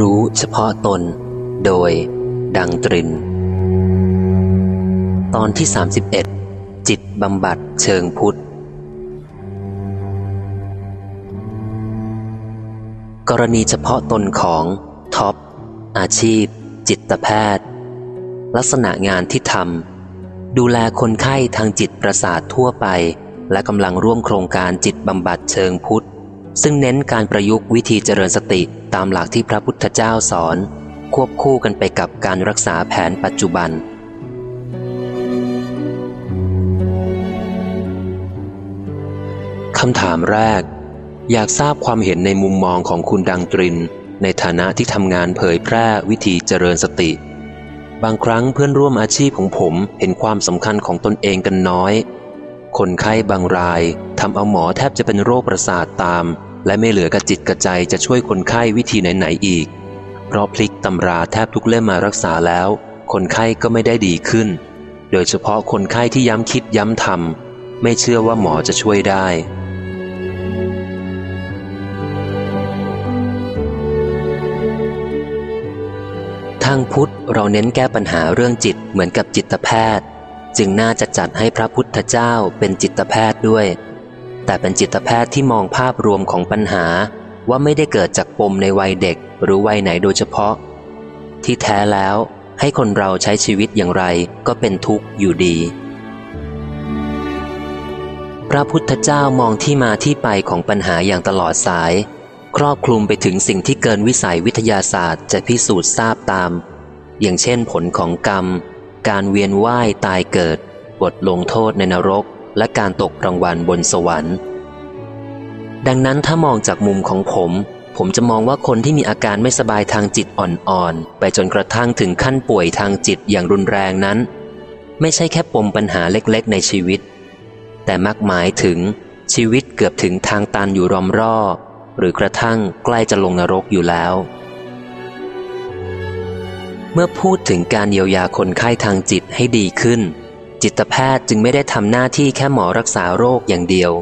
รู้เฉพาะตน โดย ดังตริน ตอนที่ 31 จิตบำบัดเชิงพุทธ กรณีเฉพาะตนของท็อป อาชีพ จิตแพทย์ ลักษณะงานที่ทำดูแลคนไข้ทางจิตประสาททั่วไป และกำลังร่วมโครงการจิตบำบัดเชิงพุทธ ซึ่งเน้นการประยุกต์วิธีเจริญสติตามหลักที่พระพุทธเจ้าสอน ควบคู่กันไปกับการรักษาแผนปัจจุบัน คำถามแรก อยากทราบความเห็นในมุมมองของคุณดังตริน ในฐานะที่ทำงานเผยแพร่วิธีเจริญสติ บางครั้งเพื่อนร่วมอาชีพของผมเห็นความสำคัญของตนเองกันน้อย คนไข้บางราย ทำเอาหมอแทบจะเป็นโรคประสาทตาม และไม่เหลือกระจิตกระใจจะช่วยคนไข้วิธีไหนๆอีก เพราะพลิกตำราแทบทุกเล่มมารักษาแล้ว คนไข้ก็ไม่ได้ดีขึ้น โดยเฉพาะคนไข้ที่ย้ำคิดย้ำทำไม่เชื่อว่าหมอจะช่วยได้ทางพุทธเราเน้นแก้ปัญหาเรื่องจิตเหมือนกับจิตแพทย์ จึงน่าจะจัดให้พระพุทธเจ้าเป็นจิตแพทย์ด้วย แต่เป็นจิตแพทย์ที่มองภาพรวมของปัญหาว่าไม่ได้เกิดจากปมในวัยเด็กหรือวัยไหนโดยเฉพาะ ที่แท้แล้วให้คนเราใช้ชีวิตอย่างไรก็เป็นทุกข์อยู่ดี พระพุทธเจ้ามองที่มาที่ไปของปัญหาอย่างตลอดสาย ครอบคลุมไปถึงสิ่งที่เกินวิสัยวิทยาศาสตร์จะพิสูจน์ทราบตาม อย่างเช่นผลของกรรม การเวียนว่ายตายเกิด บทลงโทษในนรก และการตกรางวัลบนสวรรค์ ดังนั้นถ้ามองจากมุมของผม ผมจะมองว่าคนที่มีอาการไม่สบายทางจิตอ่อนๆ ไปจนกระทั่งถึงขั้นป่วยทางจิตอย่างรุนแรงนั้น ไม่ใช่แค่ปมปัญหาเล็กๆ ในชีวิต แต่มักหมายถึงชีวิตเกือบถึงทางตันอยู่รอมรอหรือกระทั่งใกล้จะลงนรกอยู่แล้ว เมื่อพูดถึงการเยียวยาคนไข้ทางจิตให้ดีขึ้น จิตแพทย์จึงไม่ได้ทำหน้าที่แค่หมอรักษาโรคอย่างเดียว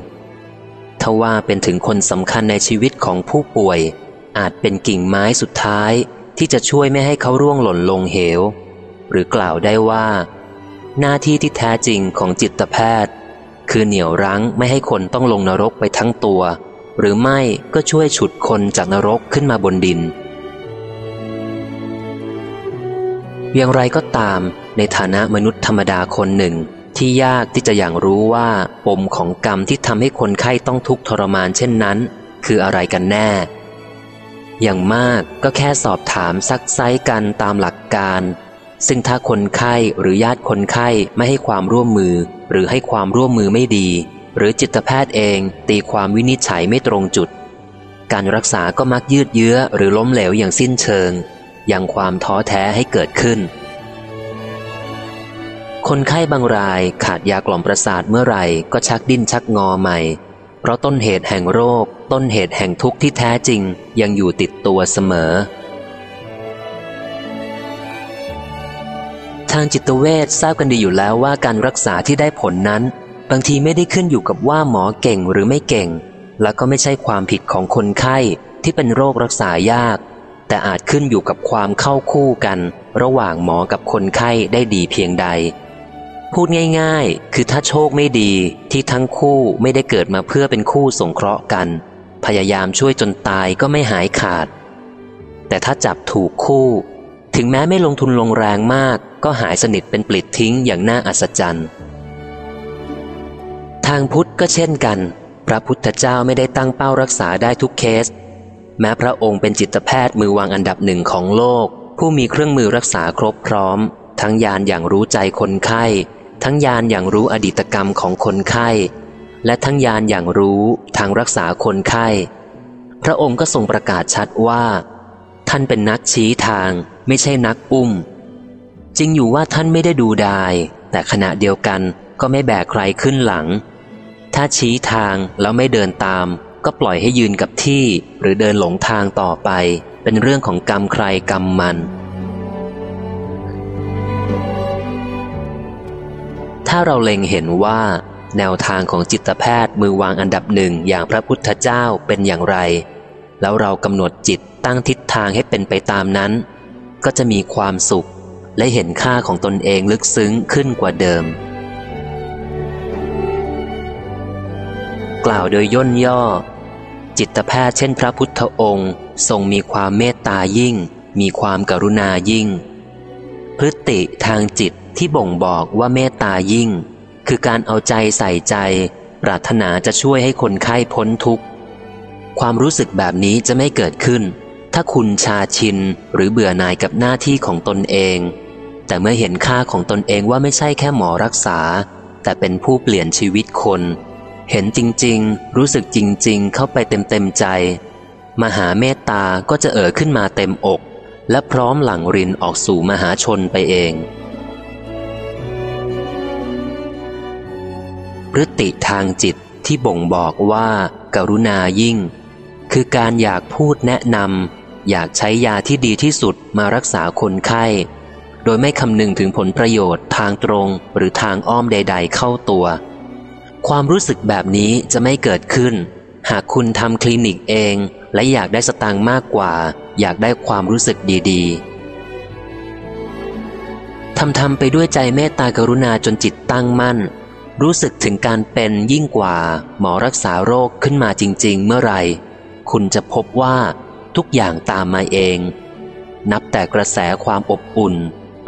ทว่าเป็นถึงคนสำคัญในชีวิตของผู้ป่วย อาจเป็นกิ่งไม้สุดท้ายที่จะช่วยไม่ให้เขาร่วงหล่นลงเหว หรือกล่าวได้ว่า หน้าที่ที่แท้จริงของจิตแพทย์ คือเหนี่ยวรั้งไม่ให้คนต้องลงนรกไปทั้งตัว หรือไม่ก็ช่วยฉุดคนจากนรกขึ้นมาบนดินอย่างไรก็ตาม ในฐานะมนุษย์ธรรมดาคนหนึ่ง ที่ยากที่จะอย่างรู้ว่าปมของกรรมที่ทำให้คนไข้ต้องทุกข์ทรมานเช่นนั้น คืออะไรกันแน่ อย่างมากก็แค่สอบถามซักไซกันตามหลักการ ซึ่งถ้าคนไข้หรือญาติคนไข้ไม่ให้ความร่วมมือ หรือให้ความร่วมมือไม่ดี หรือจิตแพทย์เองตีความวินิจฉัยไม่ตรงจุด การรักษาก็มักยืดเยื้อหรือล้มเหลวอย่างสิ้นเชิง อยังความท้อแท้ให้เกิดขึ้น คนไข้บางรายขาดยากล่อมประสาทเมื่อไหร่ก็ชักดิ้นชักงอใหม่ เพราะต้นเหตุแห่งโรค ต้นเหตุแห่งทุกข์ที่แท้จริง ยังอยู่ติดตัวเสมอ ทางจิตเวชทราบกันดีอยู่แล้วว่าการรักษาที่ได้ผลนั้น บางทีไม่ได้ขึ้นอยู่กับว่าหมอเก่งหรือไม่เก่ง และก็ไม่ใช่ความผิดของคนไข้ที่เป็นโรครักษายาก แต่อาจขึ้นอยู่กับความเข้าคู่กัน ระหว่างหมอกับคนไข้ได้ดีเพียงใด พูดง่ายๆ คือถ้าโชคไม่ดีที่ทั้งคู่ไม่ได้เกิดมาเพื่อเป็นคู่สงเคราะห์กัน พยายามช่วยจนตายก็ไม่หายขาด แต่ถ้าจับถูกคู่ ถึงแม้ไม่ลงทุนลงแรงมาก ก็หายสนิทเป็นปลิดทิ้งอย่างน่าอัศจรรย์ ทางพุทธก็เช่นกัน พระพุทธเจ้าไม่ได้ตั้งเป้ารักษาได้ทุกเคส แม้พระองค์เป็นจิตแพทย์มือวางอันดับหนึ่งของโลก ผู้มีเครื่องมือรักษาครบพร้อม ทั้งยานอย่างรู้ใจคนไข้ ทั้งยานอย่างรู้อดีตกรรมของคนไข้ และทั้งยานอย่างรู้ทางรักษาคนไข้ พระองค์ก็ทรงประกาศชัดว่า ท่านเป็นนักชี้ทาง ไม่ใช่นักอุ้ม จริงอยู่ว่าท่านไม่ได้ดูดาย แต่ขณะเดียวกันก็ไม่แบกใครขึ้นหลัง ถ้าชี้ทางแล้วไม่เดินตาม ก็ปล่อยให้ยืนกับที่ หรือเดินหลงทางต่อไป เป็นเรื่องของกรรมใครกรรมมัน ถ้าเราเล็งเห็นว่า แนวทางของจิตแพทย์มือวางอันดับหนึ่งอย่างพระพุทธเจ้าเป็นอย่างไร แล้วเรากำหนดจิตตั้งทิศทางให้เป็นไปตามนั้น ก็จะมีความสุขและเห็นค่าของตนเองลึกซึ้งขึ้นกว่าเดิม กล่าวโดยย่นย่อ จิตแพทย์เช่นพระพุทธองค์ ทรงมีความเมตตายิ่ง มีความกรุณายิ่ง พฤติทางจิตที่บ่งบอกว่าเมตตายิ่ง คือการเอาใจใส่ใจ ปรารถนาจะช่วยให้คนไข้พ้นทุกข์ ความรู้สึกแบบนี้จะไม่เกิดขึ้น ถ้าคุณชาชินหรือเบื่อหน่ายกับหน้าที่ของตนเอง แต่เมื่อเห็นค่าของตนเองว่าไม่ใช่แค่หมอรักษา แต่เป็นผู้เปลี่ยนชีวิตคน เห็นจริงๆ รู้สึกจริง ๆ เข้าไปเต็มๆใจ มหาเมตตาก็จะเอ่อขึ้นมาเต็มอก และพร้อมหลั่งรินออกสู่มหาชนไปเอง พฤติทางจิตที่บ่งบอกว่าการุณายิ่ง คือการอยากพูดแนะนำอยากใช้ยาที่ดีที่สุดมารักษาคนไข้ โดยไม่คำนึงถึงผลประโยชน์ทางตรงหรือทางอ้อมใด ๆ เข้าตัว ความรู้สึกแบบนี้จะไม่เกิดขึ้น หากคุณทำคลินิกเอง และอยากได้สตางค์มากกว่า อยากได้ความรู้สึกดีๆทำทำไปด้วยใจเมตตากรุณาจนจิตตั้งมั่น รู้สึกถึงการเป็นยิ่งกว่า หมอรักษาโรคขึ้นมาจริง ๆ เมื่อไรคุณจะพบว่าทุกอย่างตามมาเอง นับแต่กระแสความอบอุ่น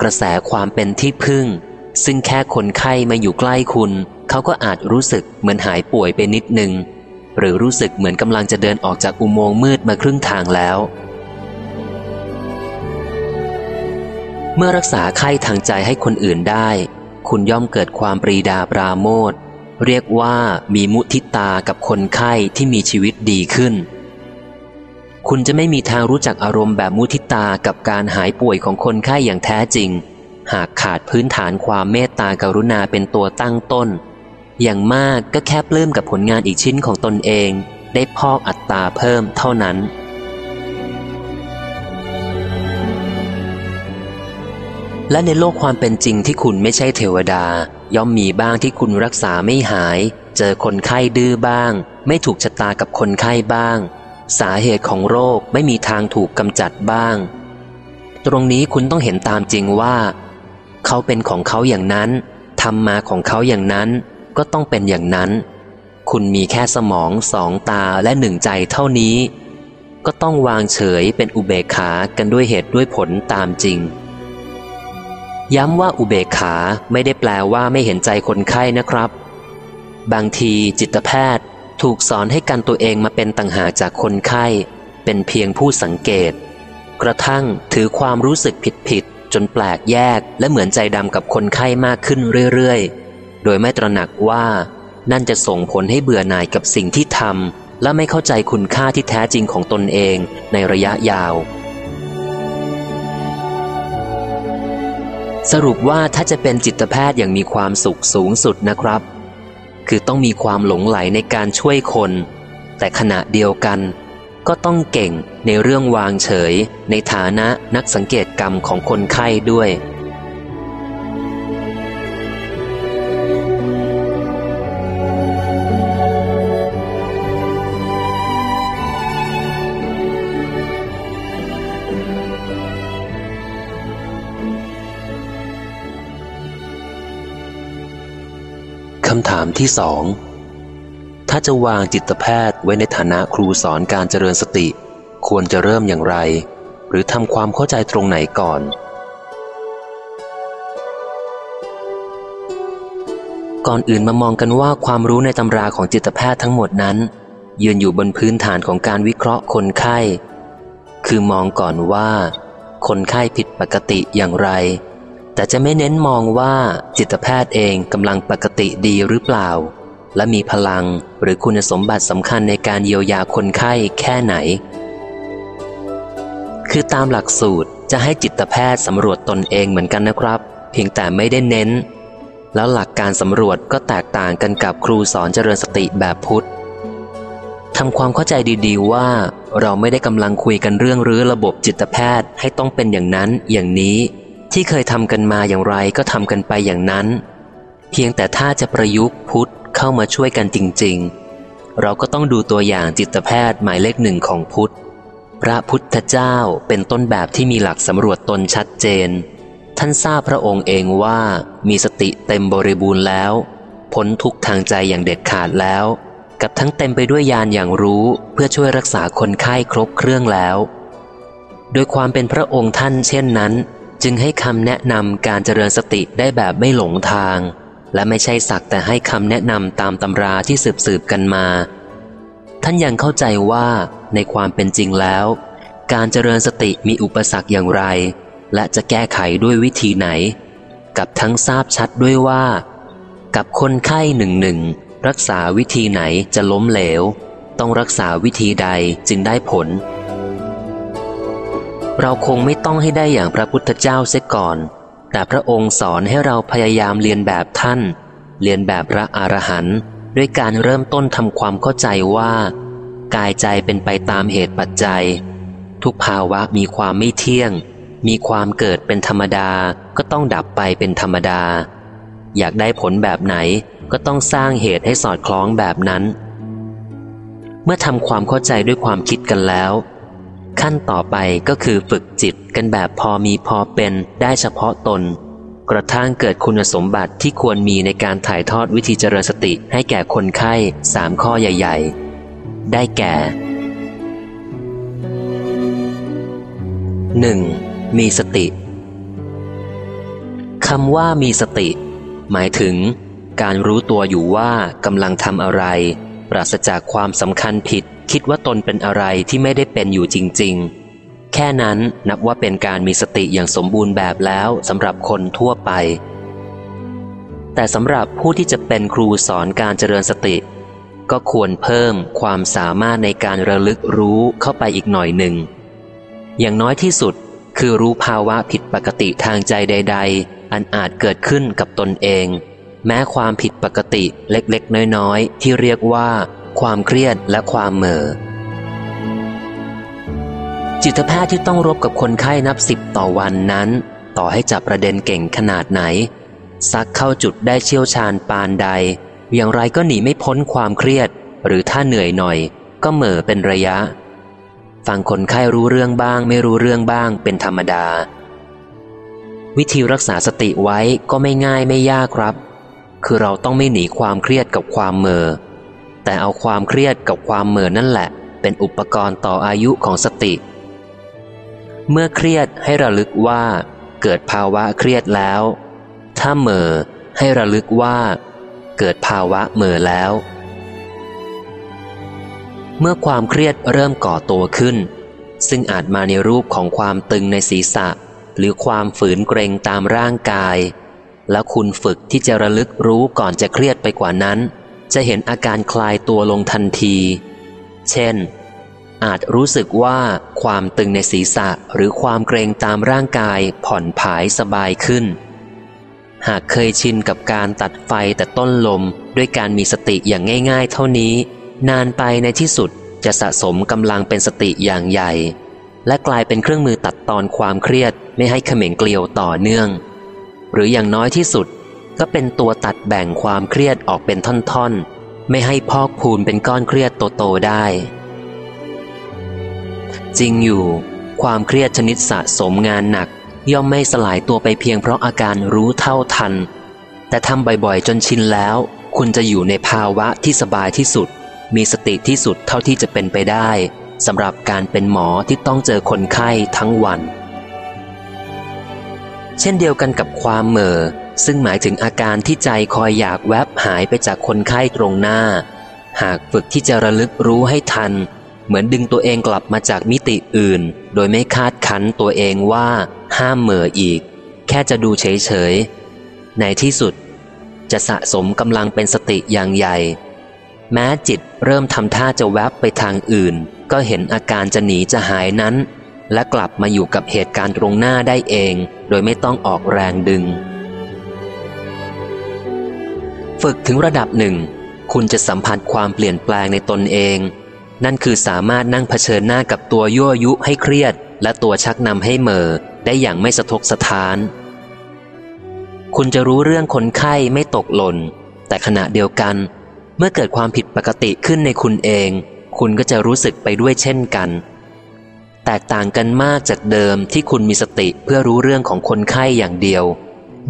กระแสความเป็นที่พึ่ง ซึ่งแค่คนไข้มาอยู่ใกล้คุณ เขาก็อาจรู้สึกเหมือนหายป่วยไปนิดนึง หรือรู้สึกเหมือนกำลังจะเดินออกจากอุโมงค์มืดมาครึ่งทางแล้ว เมื่อรักษาไข้ทางใจให้คนอื่นได้ คุณย่อมเกิดความปรีดาปราโมทเรียกว่ามีมุทิตากับคนไข้ที่มีชีวิตดีขึ้น คุณจะไม่มีทางรู้จักอารมณ์แบบมุทิตากับการหายป่วยของคนไข้อย่างแท้จริง หากขาดพื้นฐานความเมตตากรุณาเป็นตัวตั้งต้น อย่างมากก็แค่ปลื้มกับผลงานอีกชิ้นของตนเอง ได้พอกอัตตาเพิ่มเท่านั้น และในโลกความเป็นจริงที่คุณไม่ใช่เทวดา ย่อมมีบ้างที่คุณรักษาไม่หาย เจอคนไข้ดื้อบ้าง ไม่ถูกชะตากับคนไข้บ้าง สาเหตุของโรคไม่มีทางถูกกำจัดบ้าง ตรงนี้คุณต้องเห็นตามจริงว่า เขาเป็นของเขาอย่างนั้นทำมาของเขาอย่างนั้น ก็ต้องเป็นอย่างนั้น คุณมีแค่สมองสองตาและหนึ่งใจเท่านี้ ก็ต้องวางเฉยเป็นอุเบกขากันด้วยเหตุด้วยผลตามจริง ย้ำว่าอุเบกขาไม่ได้แปลว่าไม่เห็นใจคนไข้นะครับ บางทีจิตแพทย์ถูกสอนให้กันตัวเองมาเป็นต่างหากจากคนไข้ เป็นเพียงผู้สังเกต กระทั่งถือความรู้สึกผิดผิดจนแปลกแยกและเหมือนใจดำกับคนไข้มากขึ้นเรื่อยๆ โดยไม่ตระหนักว่านั่นจะส่งผลให้เบื่อหน่ายกับสิ่งที่ทำและไม่เข้าใจคุณค่าที่แท้จริงของตนเองในระยะยาว สรุปว่าถ้าจะเป็นจิตแพทย์อย่างมีความสุขสูงสุดนะครับ คือต้องมีความหลงไหลในการช่วยคน แต่ขณะเดียวกัน ก็ต้องเก่งในเรื่องวางเฉย ในฐานะนักสังเกตกรรมของคนไข้ด้วย ที่สองถ้าจะวางจิตแพทย์ไว้ในฐานะครูสอนการเจริญสติ ควรจะเริ่มอย่างไร หรือทำความเข้าใจตรงไหนก่อน ก่อนอื่นมามองกันว่าความรู้ในตำราของจิตแพทย์ทั้งหมดนั้น ยืนอยู่บนพื้นฐานของการวิเคราะห์คนไข้ คือมองก่อนว่า คนไข้ผิดปกติอย่างไร แต่จะไม่เน้นมองว่าจิตแพทย์เองกำลังปกติดีหรือเปล่า และมีพลังหรือคุณสมบัติสำคัญในการเยียวยาคนไข้แค่ไหน คือตามหลักสูตรจะให้จิตแพทย์สำรวจตนเองเหมือนกันนะครับ เพียงแต่ไม่ได้เน้น แล้วหลักการสำรวจก็แตกต่างกันกับครูสอนเจริญสติแบบพุทธทำความเข้าใจดีๆว่า เราไม่ได้กำลังคุยกันเรื่องรื้อระบบจิตแพทย์ให้ต้องเป็นอย่างนั้นอย่างนี้ ที่เคยทำกันมาอย่างไรก็ทำกันไปอย่างนั้น เพียงแต่ถ้าจะประยุกต์พุทธเข้ามาช่วยกันจริง ๆ เราก็ต้องดูตัวอย่างจิตแพทย์หมายเลขหนึ่งของพุทธ พระพุทธเจ้าเป็นต้นแบบที่มีหลักสำรวจตนชัดเจน ท่านทราบพระองค์เองว่ามีสติเต็มบริบูรณ์แล้วพ้นทุกทางใจอย่างเด็ดขาดแล้ว กับทั้งเต็มไปด้วยญาณอย่างรู้เพื่อช่วยรักษาคนไข้ครบเครื่องแล้ว โดยความเป็นพระองค์ท่านเช่นนั้น จึงให้คำแนะนำการเจริญสติได้แบบไม่หลงทาง และไม่ใช่สักแต่ให้คำแนะนำตามตำราที่สืบสืบกันมา ท่านยังเข้าใจว่าในความเป็นจริงแล้ว การเจริญสติมีอุปสรรคอย่างไร และจะแก้ไขด้วยวิธีไหน กับทั้งทราบชัดด้วยว่า กับคนไข้หนึ่งหนึ่งรักษาวิธีไหนจะล้มเหลว ต้องรักษาวิธีใดจึงได้ผล เราคงไม่ต้องให้ได้อย่างพระพุทธเจ้าเสียก่อน แต่พระองค์สอนให้เราพยายามเรียนแบบท่าน เรียนแบบพระอรหันต์ด้วยการเริ่มต้นทำความเข้าใจว่า กายใจเป็นไปตามเหตุปัจจัย ทุกภาวะมีความไม่เที่ยง มีความเกิดเป็นธรรมดาก็ต้องดับไปเป็นธรรมดา อยากได้ผลแบบไหนก็ต้องสร้างเหตุให้สอดคล้องแบบนั้น เมื่อทำความเข้าใจด้วยความคิดกันแล้ว ขั้นต่อไปก็คือฝึกจิตกันแบบพอมีพอเป็นได้เฉพาะตน กระทั่งเกิดคุณสมบัติที่ควรมีในการถ่ายทอดวิธีเจริญสติให้แก่คนไข้สามข้อใหญ่ ๆ ได้แก่ 1. มีสติคำว่ามีสติ หมายถึง การรู้ตัวอยู่ว่ากำลังทำอะไร ปราศจากความสำคัญผิด คิดว่าตนเป็นอะไรที่ไม่ได้เป็นอยู่จริง ๆ แค่นั้นนับว่าเป็นการมีสติอย่างสมบูรณ์แบบแล้วสำหรับคนทั่วไป แต่สำหรับผู้ที่จะเป็นครูสอนการเจริญสติ ก็ควรเพิ่มความสามารถในการระลึกรู้เข้าไปอีกหน่อยหนึ่ง อย่างน้อยที่สุดคือรู้ภาวะผิดปกติทางใจใด ๆ อันอาจเกิดขึ้นกับตนเอง แม้ความผิดปกติเล็กๆ น้อยๆ ที่เรียกว่า ความเครียดและความเหม่อจิตแพทย์ที่ต้องรบกับคนไข้นับสิบต่อวันนั้น ต่อให้จับประเด็นเก่งขนาดไหน ซักเข้าจุดได้เชี่ยวชาญปานใด อย่างไรก็หนีไม่พ้นความเครียด หรือถ้าเหนื่อยหน่อย ก็เหม่อเป็นระยะ ฟังคนไข้รู้เรื่องบ้าง ไม่รู้เรื่องบ้างเป็นธรรมดา วิธีรักษาสติไว้ก็ไม่ง่ายไม่ยากครับ คือเราต้องไม่หนีความเครียดกับความเมอ แต่เอาความเครียดกับความเมอนั่นแหละ เป็นอุปกรณ์ต่ออายุของสติ เมื่อเครียดให้ระลึกว่า เกิดภาวะเครียดแล้ว ถ้าเมอให้ระลึกว่า เกิดภาวะเมื่อแล้ว เมื่อความเครียดเริ่มก่อตัวขึ้น ซึ่งอาจมาในรูปของความตึงในศีรษะ หรือความฝืนเกรงตามร่างกาย แล้วคุณฝึกที่จะระลึกรู้ก่อนจะเครียดไปกว่านั้น จะเห็นอาการคลายตัวลงทันที เช่น อาจรู้สึกว่าความตึงในศีรษะหรือความเกรงตามร่างกายผ่อนผายสบายขึ้น หากเคยชินกับการตัดไฟแต่ต้นลมด้วยการมีสติอย่างง่ายๆ เท่านี้ นานไปในที่สุดจะสะสมกำลังเป็นสติอย่างใหญ่ และกลายเป็นเครื่องมือตัดตอนความเครียดไม่ให้เขม่งเกลียวต่อเนื่อง หรืออย่างน้อยที่สุด ก็เป็นตัวตัดแบ่งความเครียดออกเป็นท่อนๆ ไม่ให้พอกพูนเป็นก้อนเครียดโตๆได้ จริงอยู่ ความเครียดชนิดสะสมงานหนัก ย่อมไม่สลายตัวไปเพียงเพราะอาการรู้เท่าทัน แต่ทำบ่อยๆ จนชินแล้ว คุณจะอยู่ในภาวะที่สบายที่สุด มีสติที่สุดเท่าที่จะเป็นไปได้สำหรับการเป็นหมอที่ต้องเจอคนไข้ทั้งวัน เช่นเดียวกันกับความเหม่อ ซึ่งหมายถึงอาการที่ใจคอยอยากแวบหายไปจากคนไข้ตรงหน้า หากฝึกที่จะระลึกรู้ให้ทัน เหมือนดึงตัวเองกลับมาจากมิติอื่น โดยไม่คาดคั้นตัวเองว่าห้ามเหม่ออีก แค่จะดูเฉยๆ ในที่สุด จะสะสมกำลังเป็นสติอย่างใหญ่ แม้จิตเริ่มทำท่าจะแวบไปทางอื่น ก็เห็นอาการจะหนีจะหายนั้น และกลับมาอยู่กับเหตุการณ์ตรงหน้าได้เอง โดยไม่ต้องออกแรงดึง ฝึกถึงระดับหนึ่ง คุณจะสัมผัสความเปลี่ยนแปลงในตนเอง นั่นคือสามารถนั่งเผชิญหน้ากับตัวยั่วยุให้เครียด และตัวชักนำให้เม่อได้อย่างไม่สะทกสะท้าน คุณจะรู้เรื่องคนไข้ไม่ตกหล่น แต่ขณะเดียวกัน เมื่อเกิดความผิดปกติขึ้นในคุณเอง คุณก็จะรู้สึกไปด้วยเช่นกัน แตกต่างกันมากจากเดิมที่คุณมีสติเพื่อรู้เรื่องของคนไข้อย่างเดียว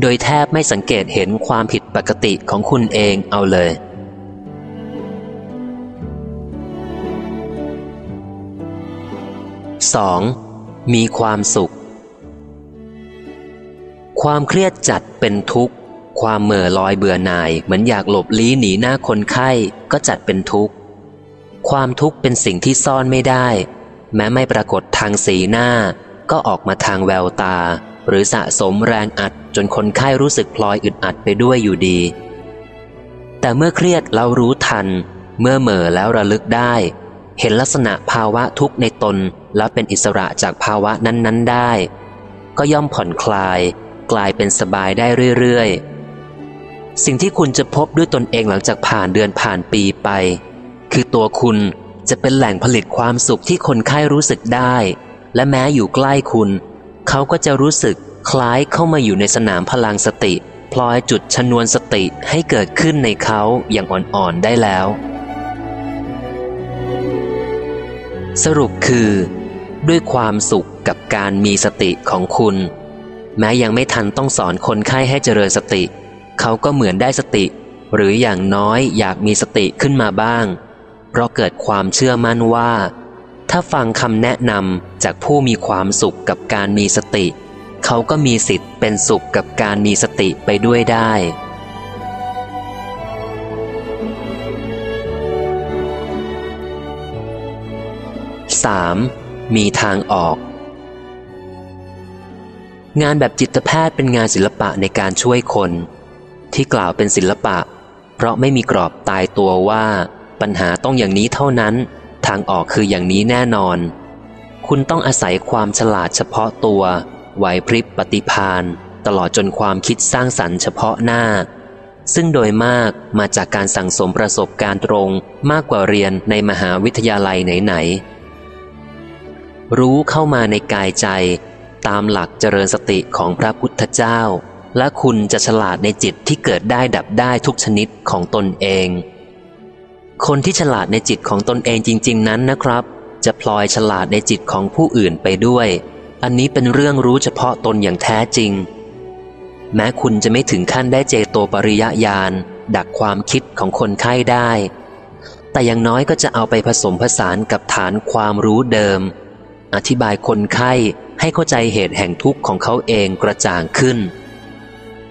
โดยแทบไม่สังเกตเห็นความผิดปกติของคุณเองเอาเลย 2. มีความสุข ความเครียดจัดเป็นทุกข์ ความเหม่อลอยเบื่อหน่าย เหมือนอยากหลบลี้หนีหน้าคนไข้ก็จัดเป็นทุกข์ ความทุกข์เป็นสิ่งที่ซ่อนไม่ได้ แม้ไม่ปรากฏทางสีหน้า ก็ออกมาทางแววตา หรือสะสมแรงอัดจนคนไข้รู้สึกพลอยอึดอัดไปด้วยอยู่ดี แต่เมื่อเครียดเรารู้ทัน เมื่อเหม่อแล้วระลึกได้ เห็นลักษณะภาวะทุกข์ในตนแล้วเป็นอิสระจากภาวะนั้น ๆ ได้ ก็ย่อมผ่อนคลาย กลายเป็นสบายได้เรื่อย ๆ สิ่งที่คุณจะพบด้วยตนเองหลังจากผ่านเดือนผ่านปีไป คือตัวคุณจะเป็นแหล่งผลิตความสุขที่คนไข้รู้สึกได้ และแม้อยู่ใกล้คุณ เขาก็จะรู้สึกคล้ายเข้ามาอยู่ในสนามพลังสติ พลอยจุดชนวนสติให้เกิดขึ้นในเขาอย่างอ่อนๆได้แล้ว สรุปคือ ด้วยความสุขกับการมีสติของคุณ แม้ยังไม่ทันต้องสอนคนไข้ให้เจริญสติ เขาก็เหมือนได้สติ หรืออย่างน้อยอยากมีสติขึ้นมาบ้าง เพราะเกิดความเชื่อมั่นว่า ถ้าฟังคำแนะนำ จากผู้มีความสุขกับการมีสติ เขาก็มีสิทธิ์เป็นสุขกับการมีสติไปด้วยได้ 3. มีทางออก งานแบบจิตแพทย์เป็นงานศิลปะในการช่วยคน ที่กล่าวเป็นศิลปะ เพราะไม่มีกรอบตายตัวว่า ปัญหาต้องอย่างนี้เท่านั้น ทางออกคืออย่างนี้แน่นอน คุณต้องอาศัยความฉลาดเฉพาะตัวไหวพริบปฏิพานตลอดจนความคิดสร้างสรรค์เฉพาะหน้า ซึ่งโดยมากมาจากการสั่งสมประสบการณ์ตรงมากกว่าเรียนในมหาวิทยาลัยไหนๆ รู้เข้ามาในกายใจ ตามหลักเจริญสติของพระพุทธเจ้า และคุณจะฉลาดในจิตที่เกิดได้ดับได้ทุกชนิดของตนเอง คนที่ฉลาดในจิตของตนเองจริง ๆ นั้นนะครับ จะพลอยฉลาดในจิตของผู้อื่นไปด้วย อันนี้เป็นเรื่องรู้เฉพาะตนอย่างแท้จริง แม้คุณจะไม่ถึงขั้นได้เจโตปริยญาณดักความคิดของคนไข้ได้ แต่อย่างน้อยก็จะเอาไปผสมผสานกับฐานความรู้เดิม อธิบายคนไข้ให้เข้าใจเหตุแห่งทุกข์ของเขาเองกระจ่างขึ้น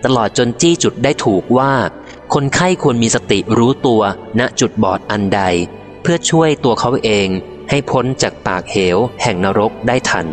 ตลอดจนจี้จุดได้ถูกว่า คนไข้ควรมีสติรู้ตัวณจุดบอดอันใด เพื่อช่วยตัวเขาเอง ให้พ้นจากปากเหวแห่งนรกได้ทัน